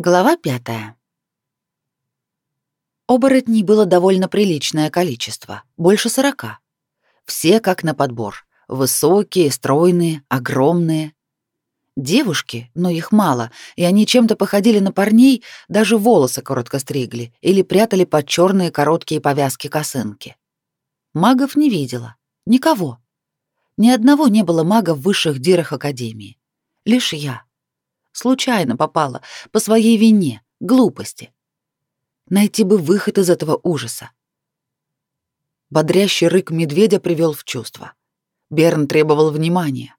Глава пятая. Оборотней было довольно приличное количество, больше сорока. Все как на подбор. Высокие, стройные, огромные. Девушки, но их мало, и они чем-то походили на парней, даже волосы коротко стригли или прятали под черные короткие повязки косынки. Магов не видела. Никого. Ни одного не было мага в высших дирах Академии. Лишь я. Случайно попала, по своей вине, глупости. Найти бы выход из этого ужаса. Бодрящий рык медведя привел в чувство. Берн требовал внимания.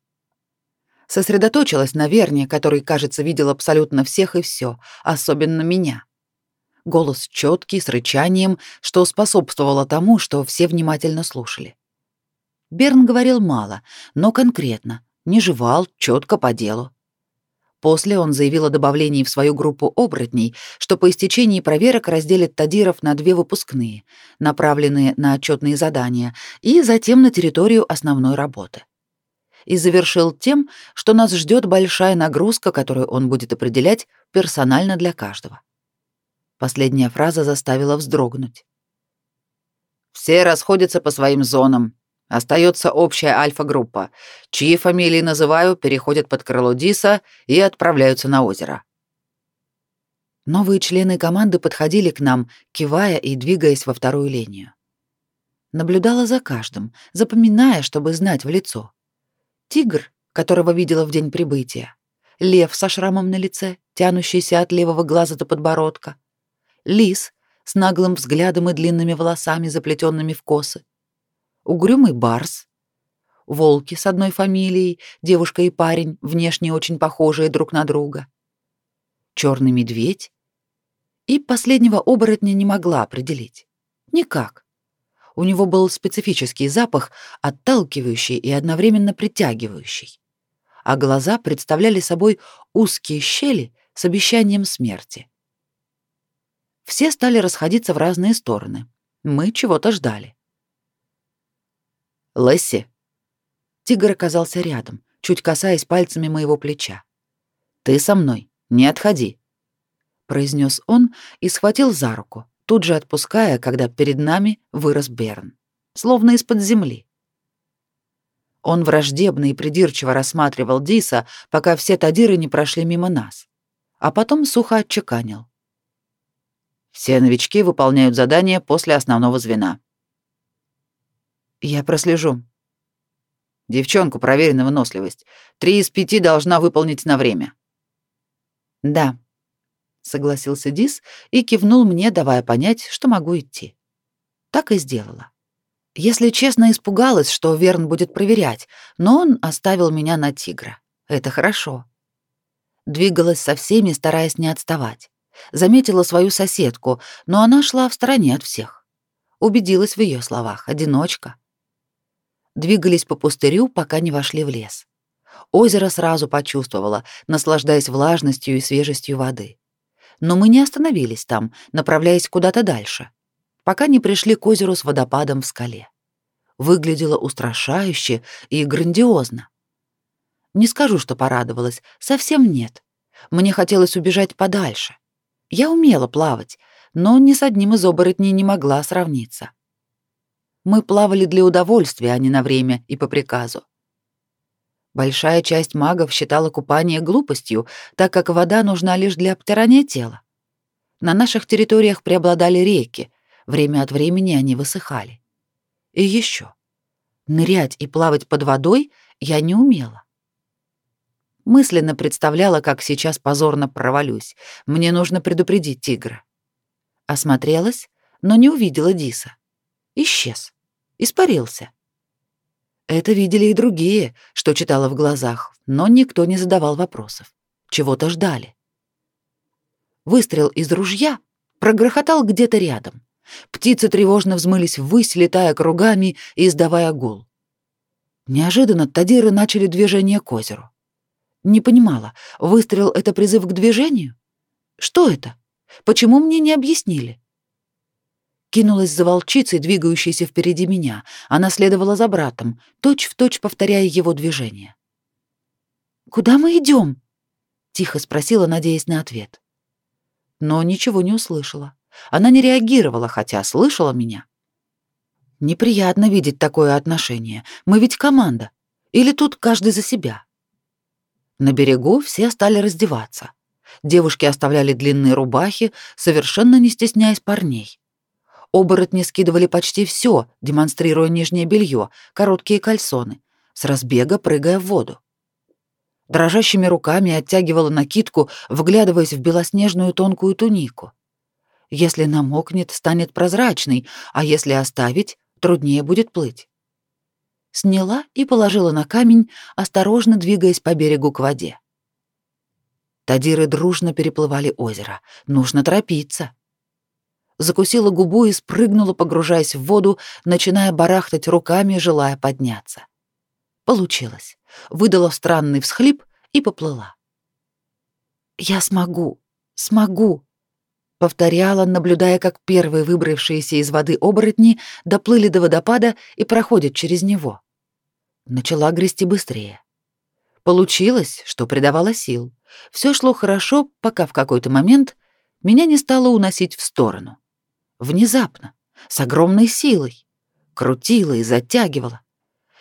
Сосредоточилась на Верне, который, кажется, видел абсолютно всех и все, особенно меня. Голос четкий, с рычанием, что способствовало тому, что все внимательно слушали. Берн говорил мало, но конкретно, не жевал, четко по делу. После он заявил о добавлении в свою группу оборотней, что по истечении проверок разделит Тадиров на две выпускные, направленные на отчетные задания, и затем на территорию основной работы. И завершил тем, что нас ждет большая нагрузка, которую он будет определять персонально для каждого. Последняя фраза заставила вздрогнуть. «Все расходятся по своим зонам. Остается общая альфа-группа. Чьи фамилии называю, переходят под крыло Диса и отправляются на озеро. Новые члены команды подходили к нам, кивая и двигаясь во вторую линию. Наблюдала за каждым, запоминая, чтобы знать в лицо. Тигр, которого видела в день прибытия. Лев со шрамом на лице, тянущийся от левого глаза до подбородка. Лис с наглым взглядом и длинными волосами, заплетенными в косы угрюмый барс, волки с одной фамилией, девушка и парень, внешне очень похожие друг на друга, черный медведь, и последнего оборотня не могла определить. Никак. У него был специфический запах, отталкивающий и одновременно притягивающий, а глаза представляли собой узкие щели с обещанием смерти. Все стали расходиться в разные стороны. Мы чего-то ждали. Лесси. Тигр оказался рядом, чуть касаясь пальцами моего плеча. Ты со мной, не отходи, произнес он и схватил за руку, тут же отпуская, когда перед нами вырос Берн, словно из-под земли. Он враждебно и придирчиво рассматривал Диса, пока все тадиры не прошли мимо нас, а потом сухо отчеканил. Все новички выполняют задания после основного звена. Я прослежу. Девчонку проверь на выносливость. Три из пяти должна выполнить на время. Да, согласился Дис и кивнул мне, давая понять, что могу идти. Так и сделала. Если честно, испугалась, что Верн будет проверять, но он оставил меня на тигра. Это хорошо. Двигалась со всеми, стараясь не отставать. Заметила свою соседку, но она шла в стороне от всех. Убедилась в ее словах. Одиночка двигались по пустырю, пока не вошли в лес. Озеро сразу почувствовала, наслаждаясь влажностью и свежестью воды. Но мы не остановились там, направляясь куда-то дальше, пока не пришли к озеру с водопадом в скале. Выглядело устрашающе и грандиозно. Не скажу, что порадовалась, совсем нет. Мне хотелось убежать подальше. Я умела плавать, но ни с одним из оборотней не могла сравниться. Мы плавали для удовольствия, а не на время и по приказу. Большая часть магов считала купание глупостью, так как вода нужна лишь для обтирания тела. На наших территориях преобладали реки, время от времени они высыхали. И еще. Нырять и плавать под водой я не умела. Мысленно представляла, как сейчас позорно провалюсь. Мне нужно предупредить тигра. Осмотрелась, но не увидела Диса. Исчез испарился. Это видели и другие, что читала в глазах, но никто не задавал вопросов. Чего-то ждали. Выстрел из ружья прогрохотал где-то рядом. Птицы тревожно взмылись ввысь, летая кругами и издавая гул. Неожиданно тадиры начали движение к озеру. Не понимала, выстрел — это призыв к движению? Что это? Почему мне не объяснили? Кинулась за волчицей, двигающейся впереди меня. Она следовала за братом, точь-в-точь точь повторяя его движение. «Куда мы идем? тихо спросила, надеясь на ответ. но ничего не услышала. Она не реагировала, хотя слышала меня. Неприятно видеть такое отношение. Мы ведь команда. Или тут каждый за себя? На берегу все стали раздеваться. Девушки оставляли длинные рубахи, совершенно не стесняясь парней. Оборотни скидывали почти все, демонстрируя нижнее белье, короткие кальсоны, с разбега прыгая в воду. Дрожащими руками оттягивала накидку, вглядываясь в белоснежную тонкую тунику. Если намокнет, станет прозрачной, а если оставить, труднее будет плыть. Сняла и положила на камень, осторожно двигаясь по берегу к воде. Тадиры дружно переплывали озеро. Нужно торопиться. Закусила губу и спрыгнула, погружаясь в воду, начиная барахтать руками, желая подняться. Получилось. Выдала странный всхлип и поплыла. «Я смогу, смогу», повторяла, наблюдая, как первые выбравшиеся из воды оборотни доплыли до водопада и проходят через него. Начала грести быстрее. Получилось, что придавало сил. Все шло хорошо, пока в какой-то момент меня не стало уносить в сторону. Внезапно, с огромной силой. Крутила и затягивала.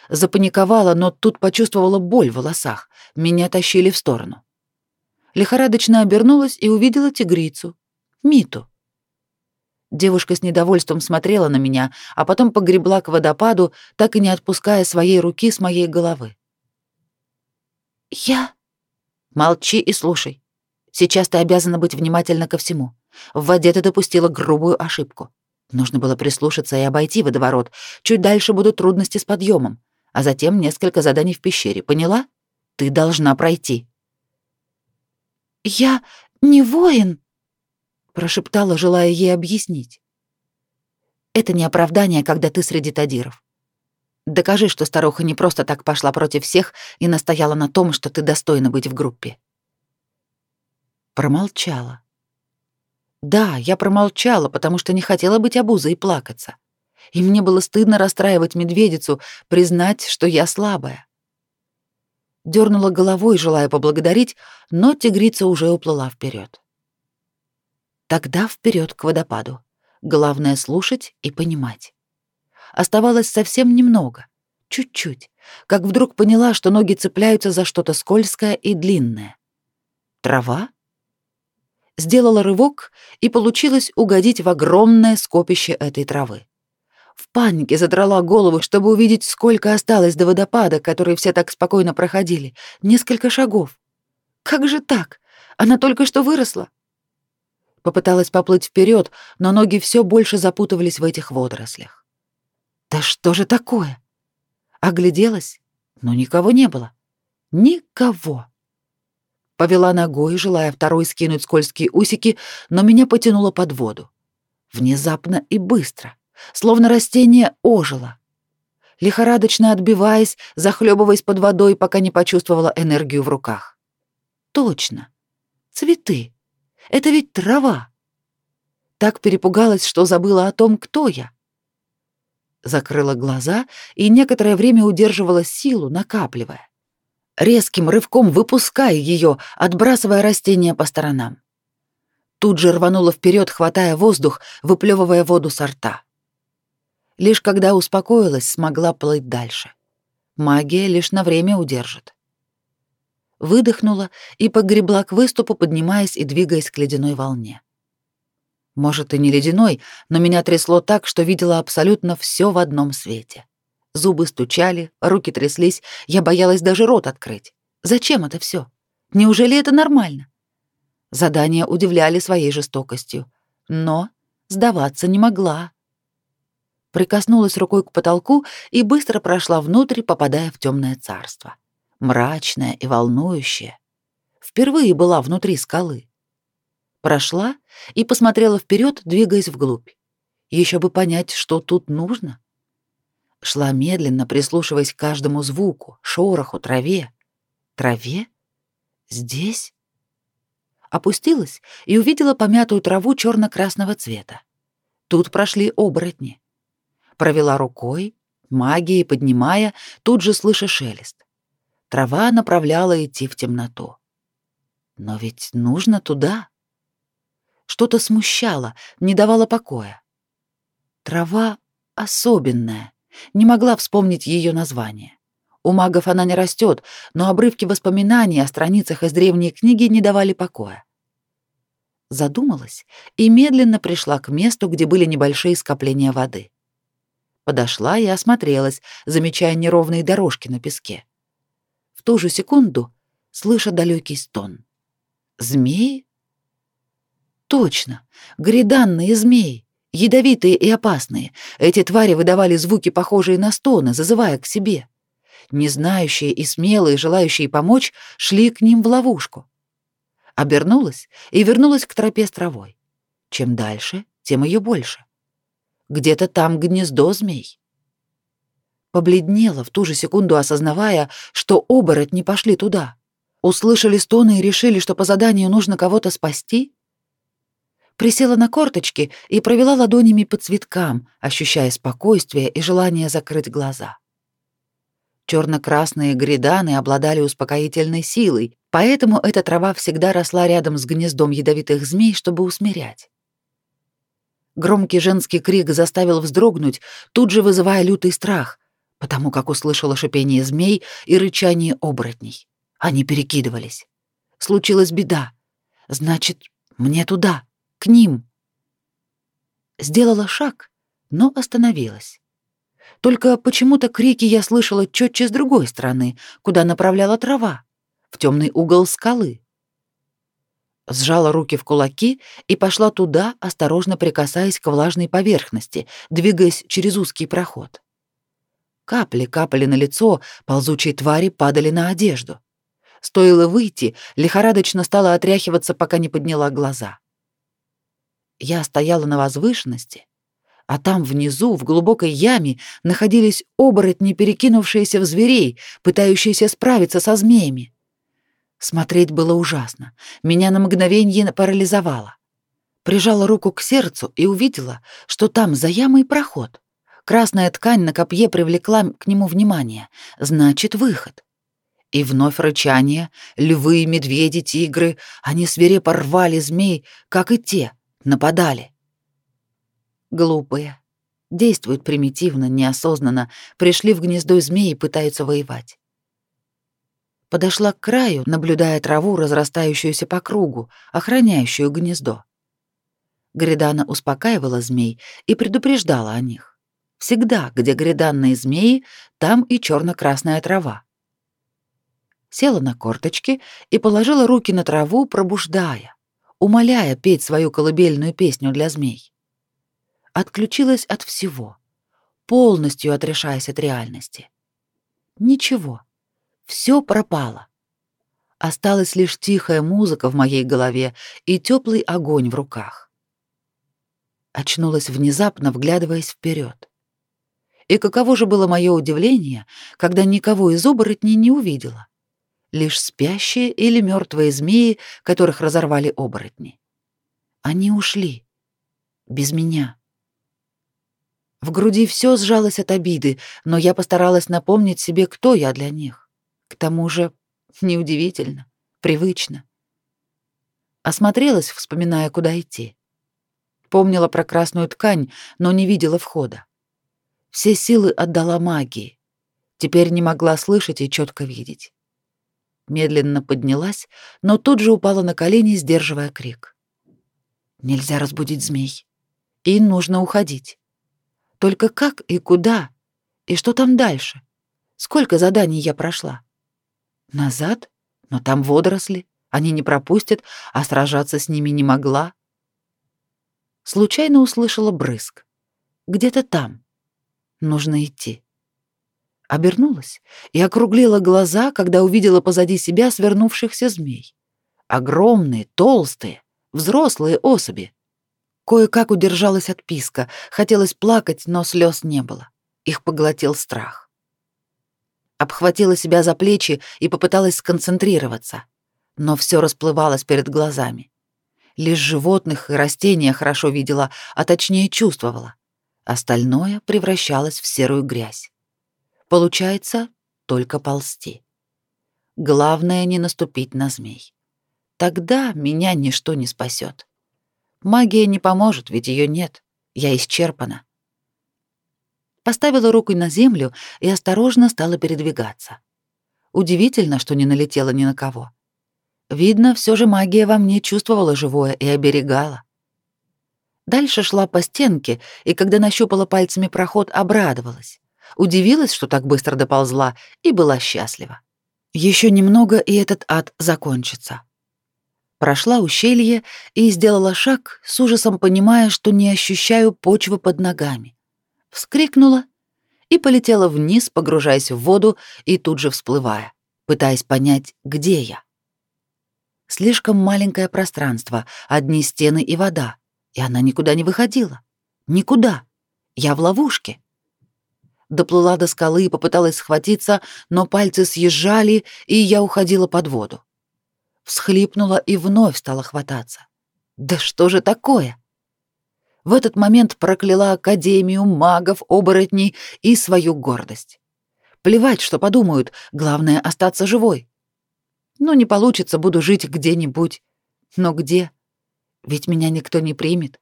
Запаниковала, но тут почувствовала боль в волосах. Меня тащили в сторону. Лихорадочно обернулась и увидела тигрицу, Миту. Девушка с недовольством смотрела на меня, а потом погребла к водопаду, так и не отпуская своей руки с моей головы. «Я...» «Молчи и слушай. Сейчас ты обязана быть внимательна ко всему. В воде ты допустила грубую ошибку. Нужно было прислушаться и обойти водоворот. Чуть дальше будут трудности с подъемом, а затем несколько заданий в пещере. Поняла? Ты должна пройти». «Я не воин», прошептала, желая ей объяснить. Это не оправдание, когда ты среди тадиров. Докажи, что старуха не просто так пошла против всех и настояла на том, что ты достойна быть в группе. Промолчала. Да, я промолчала, потому что не хотела быть обузой и плакаться. И мне было стыдно расстраивать медведицу, признать, что я слабая. Дёрнула головой, желая поблагодарить, но тигрица уже уплыла вперед. Тогда вперед к водопаду. Главное слушать и понимать. Оставалось совсем немного, чуть-чуть, как вдруг поняла, что ноги цепляются за что-то скользкое и длинное. Трава? Сделала рывок, и получилось угодить в огромное скопище этой травы. В панике задрала голову, чтобы увидеть, сколько осталось до водопада, который все так спокойно проходили. Несколько шагов. Как же так? Она только что выросла. Попыталась поплыть вперед, но ноги все больше запутывались в этих водорослях. Да что же такое? Огляделась, но никого не было. Никого. Повела ногой, желая второй скинуть скользкие усики, но меня потянуло под воду. Внезапно и быстро, словно растение ожило. Лихорадочно отбиваясь, захлебываясь под водой, пока не почувствовала энергию в руках. Точно. Цветы. Это ведь трава. Так перепугалась, что забыла о том, кто я. Закрыла глаза и некоторое время удерживала силу, накапливая. Резким рывком выпуская ее, отбрасывая растения по сторонам. Тут же рванула вперед, хватая воздух, выплевывая воду со рта. Лишь когда успокоилась, смогла плыть дальше. Магия лишь на время удержит выдохнула и погребла к выступу, поднимаясь и двигаясь к ледяной волне. Может, и не ледяной, но меня трясло так, что видела абсолютно все в одном свете. Зубы стучали, руки тряслись, я боялась даже рот открыть. Зачем это все? Неужели это нормально? Задания удивляли своей жестокостью, но сдаваться не могла. Прикоснулась рукой к потолку и быстро прошла внутрь, попадая в темное царство мрачная и волнующая. Впервые была внутри скалы. Прошла и посмотрела вперед, двигаясь вглубь. Еще бы понять, что тут нужно. Шла медленно, прислушиваясь к каждому звуку, шороху, траве. Траве? Здесь? Опустилась и увидела помятую траву черно-красного цвета. Тут прошли оборотни. Провела рукой, магией поднимая, тут же слыша шелест. Трава направляла идти в темноту. Но ведь нужно туда. Что-то смущало, не давало покоя. Трава особенная, не могла вспомнить ее название. У магов она не растет, но обрывки воспоминаний о страницах из древней книги не давали покоя. Задумалась и медленно пришла к месту, где были небольшие скопления воды. Подошла и осмотрелась, замечая неровные дорожки на песке. В ту же секунду слыша далекий стон. Змеи? Точно, гриданные змеи, ядовитые и опасные. Эти твари выдавали звуки, похожие на стоны, зазывая к себе. Незнающие и смелые, желающие помочь, шли к ним в ловушку. Обернулась и вернулась к тропе с травой. Чем дальше, тем ее больше. Где-то там гнездо змей. Побледнела в ту же секунду, осознавая, что оборотни пошли туда. Услышали стоны и решили, что по заданию нужно кого-то спасти? Присела на корточки и провела ладонями по цветкам, ощущая спокойствие и желание закрыть глаза. Черно-красные гриданы обладали успокоительной силой, поэтому эта трава всегда росла рядом с гнездом ядовитых змей, чтобы усмирять. Громкий женский крик заставил вздрогнуть, тут же вызывая лютый страх, потому как услышала шипение змей и рычание оборотней. Они перекидывались. Случилась беда. Значит, мне туда, к ним. Сделала шаг, но остановилась. Только почему-то крики я слышала четче с другой стороны, куда направляла трава, в темный угол скалы. Сжала руки в кулаки и пошла туда, осторожно прикасаясь к влажной поверхности, двигаясь через узкий проход. Капли капали на лицо, ползучие твари падали на одежду. Стоило выйти, лихорадочно стала отряхиваться, пока не подняла глаза. Я стояла на возвышенности, а там внизу, в глубокой яме, находились оборотни, перекинувшиеся в зверей, пытающиеся справиться со змеями. Смотреть было ужасно. Меня на мгновение парализовало. Прижала руку к сердцу и увидела, что там за ямой проход. Красная ткань на копье привлекла к нему внимание. Значит, выход. И вновь рычание, львы, медведи, тигры, они свирепо рвали змей, как и те, нападали. Глупые. Действуют примитивно, неосознанно, пришли в гнездо змеи и пытаются воевать. Подошла к краю, наблюдая траву, разрастающуюся по кругу, охраняющую гнездо. Гридана успокаивала змей и предупреждала о них. Всегда, где гриданные змеи, там и черно красная трава. Села на корточки и положила руки на траву, пробуждая, умоляя петь свою колыбельную песню для змей отключилась от всего, полностью отрешаясь от реальности. Ничего, все пропало. Осталась лишь тихая музыка в моей голове и теплый огонь в руках. Очнулась внезапно, вглядываясь вперед. И каково же было мое удивление, когда никого из оборотней не увидела. Лишь спящие или мертвые змеи, которых разорвали оборотни. Они ушли. Без меня. В груди все сжалось от обиды, но я постаралась напомнить себе, кто я для них. К тому же, неудивительно, привычно. Осмотрелась, вспоминая, куда идти. Помнила про красную ткань, но не видела входа. Все силы отдала магии. Теперь не могла слышать и четко видеть. Медленно поднялась, но тут же упала на колени, сдерживая крик. Нельзя разбудить змей. И нужно уходить. Только как и куда? И что там дальше? Сколько заданий я прошла? Назад? Но там водоросли. Они не пропустят, а сражаться с ними не могла. Случайно услышала брызг. Где-то там. Нужно идти. Обернулась и округлила глаза, когда увидела позади себя свернувшихся змей. Огромные, толстые, взрослые особи. Кое-как удержалась от писка, хотелось плакать, но слез не было. Их поглотил страх. Обхватила себя за плечи и попыталась сконцентрироваться, но все расплывалось перед глазами. Лишь животных и растения хорошо видела, а точнее чувствовала. Остальное превращалось в серую грязь. Получается, только ползти. Главное не наступить на змей. Тогда меня ничто не спасет. Магия не поможет, ведь ее нет. Я исчерпана. Поставила руку на землю и осторожно стала передвигаться. Удивительно, что не налетела ни на кого. Видно, все же магия во мне чувствовала живое и оберегала. Дальше шла по стенке, и когда нащупала пальцами проход, обрадовалась. Удивилась, что так быстро доползла, и была счастлива. Еще немного, и этот ад закончится. Прошла ущелье и сделала шаг, с ужасом понимая, что не ощущаю почвы под ногами. Вскрикнула и полетела вниз, погружаясь в воду и тут же всплывая, пытаясь понять, где я. Слишком маленькое пространство, одни стены и вода, и она никуда не выходила. Никуда. Я в ловушке. Доплыла до скалы и попыталась схватиться, но пальцы съезжали, и я уходила под воду. Всхлипнула и вновь стала хвататься. Да что же такое? В этот момент прокляла Академию магов, оборотней и свою гордость. Плевать, что подумают, главное — остаться живой. Ну, не получится, буду жить где-нибудь. Но где? Ведь меня никто не примет.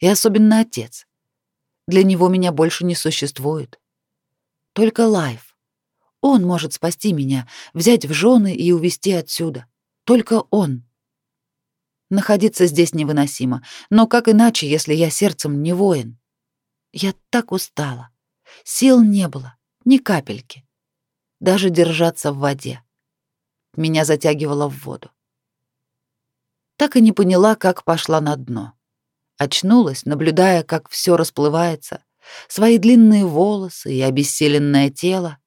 И особенно отец. Для него меня больше не существует. Только Лайф. Он может спасти меня, взять в жены и увезти отсюда. Только он. Находиться здесь невыносимо. Но как иначе, если я сердцем не воин? Я так устала. Сил не было, ни капельки. Даже держаться в воде. Меня затягивало в воду. Так и не поняла, как пошла на дно. Очнулась, наблюдая, как все расплывается, свои длинные волосы и обессиленное тело.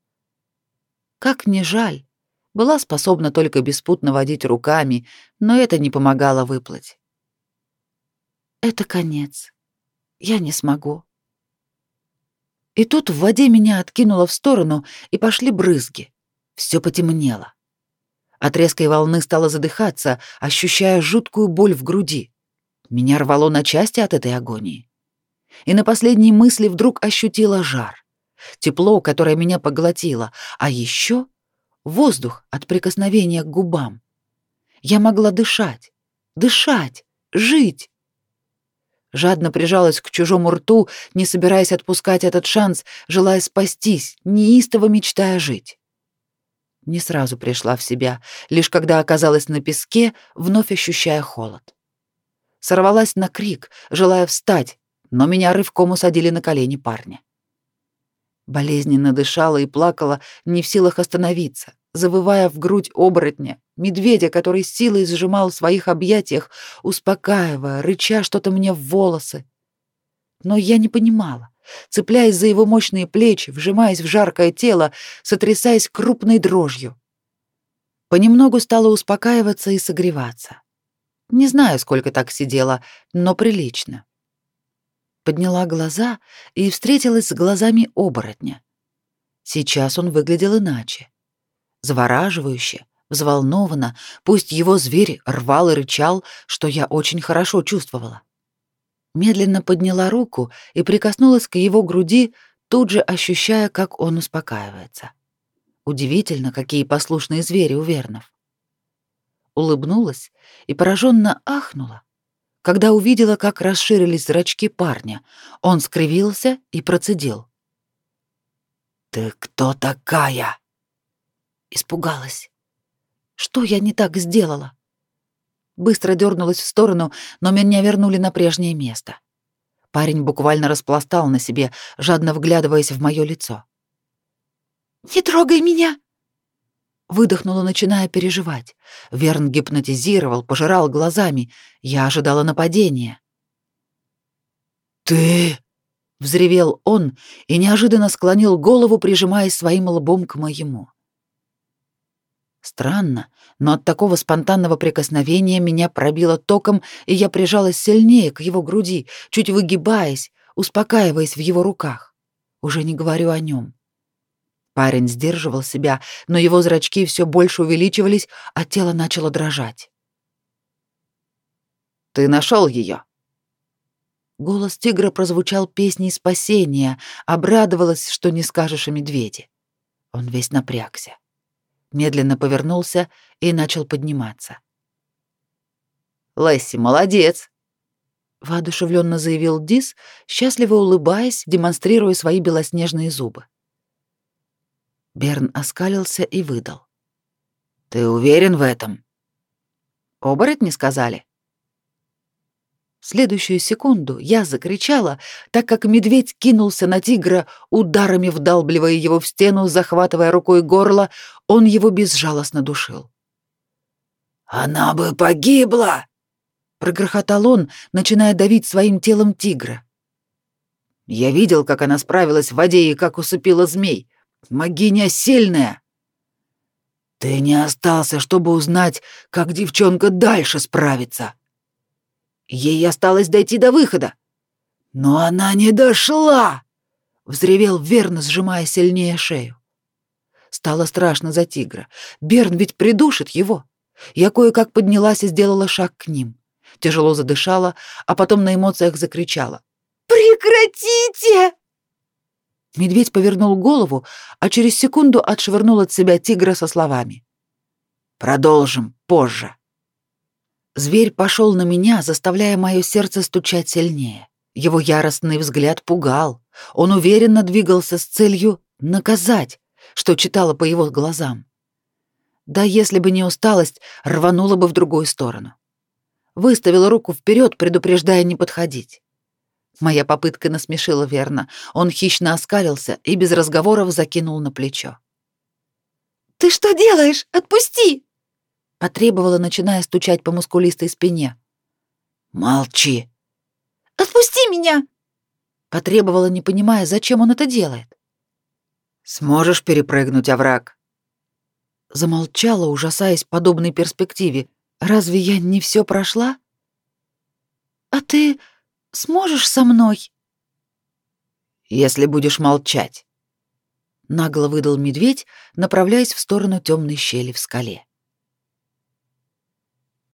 Как не жаль, была способна только беспутно водить руками, но это не помогало выплыть. Это конец. Я не смогу. И тут в воде меня откинуло в сторону, и пошли брызги. Все потемнело. От резкой волны стала задыхаться, ощущая жуткую боль в груди. Меня рвало на части от этой агонии. И на последней мысли вдруг ощутила жар. Тепло, которое меня поглотило, а еще воздух от прикосновения к губам. Я могла дышать, дышать, жить. Жадно прижалась к чужому рту, не собираясь отпускать этот шанс, желая спастись, неистово мечтая жить. Не сразу пришла в себя, лишь когда оказалась на песке, вновь ощущая холод. Сорвалась на крик, желая встать, но меня рывком усадили на колени парня. Болезненно дышала и плакала, не в силах остановиться, завывая в грудь оборотня, медведя, который силой сжимал в своих объятиях, успокаивая, рыча что-то мне в волосы. Но я не понимала цепляясь за его мощные плечи, вжимаясь в жаркое тело, сотрясаясь крупной дрожью. Понемногу стала успокаиваться и согреваться. Не знаю, сколько так сидела, но прилично. Подняла глаза и встретилась с глазами оборотня. Сейчас он выглядел иначе. Завораживающе, взволнованно, пусть его зверь рвал и рычал, что я очень хорошо чувствовала медленно подняла руку и прикоснулась к его груди, тут же ощущая, как он успокаивается. Удивительно, какие послушные звери у вернов. Улыбнулась и пораженно ахнула, когда увидела, как расширились зрачки парня. Он скривился и процедил. «Ты кто такая?» Испугалась. «Что я не так сделала?» быстро дернулась в сторону, но меня вернули на прежнее место. Парень буквально распластал на себе, жадно вглядываясь в мое лицо. «Не трогай меня!» Выдохнула, начиная переживать. Верн гипнотизировал, пожирал глазами. Я ожидала нападения. «Ты...» — взревел он и неожиданно склонил голову, прижимаясь своим лбом к моему. Странно, но от такого спонтанного прикосновения меня пробило током, и я прижалась сильнее к его груди, чуть выгибаясь, успокаиваясь в его руках. Уже не говорю о нем. Парень сдерживал себя, но его зрачки все больше увеличивались, а тело начало дрожать. «Ты нашел ее?» Голос тигра прозвучал песней спасения, обрадовалась, что не скажешь о медведе. Он весь напрягся медленно повернулся и начал подниматься. «Лесси, молодец!» воодушевленно заявил Дис, счастливо улыбаясь, демонстрируя свои белоснежные зубы. Берн оскалился и выдал. «Ты уверен в этом?» «Оборотни сказали?» В следующую секунду я закричала, так как медведь кинулся на тигра, ударами вдалбливая его в стену, захватывая рукой горло, он его безжалостно душил. «Она бы погибла!» — прогрохотал он, начиная давить своим телом тигра. Я видел, как она справилась в воде и как усыпила змей. Магиня сильная. Ты не остался, чтобы узнать, как девчонка дальше справится. Ей осталось дойти до выхода. Но она не дошла, взревел Верн, сжимая сильнее шею. Стало страшно за тигра. Берн ведь придушит его. Я кое-как поднялась и сделала шаг к ним. Тяжело задышала, а потом на эмоциях закричала: "Прекратите!" Медведь повернул голову, а через секунду отшвырнул от себя тигра со словами: "Продолжим позже". Зверь пошел на меня, заставляя мое сердце стучать сильнее. Его яростный взгляд пугал. Он уверенно двигался с целью наказать, что читала по его глазам. Да если бы не усталость, рванула бы в другую сторону. Выставила руку вперед, предупреждая не подходить. Моя попытка насмешила верно. Он хищно оскалился и без разговоров закинул на плечо. «Ты что делаешь? Отпусти!» Потребовала, начиная стучать по мускулистой спине. «Молчи!» «Отпусти меня!» Потребовала, не понимая, зачем он это делает. «Сможешь перепрыгнуть овраг?» Замолчала, ужасаясь подобной перспективе. «Разве я не все прошла?» «А ты сможешь со мной?» «Если будешь молчать», — нагло выдал медведь, направляясь в сторону темной щели в скале.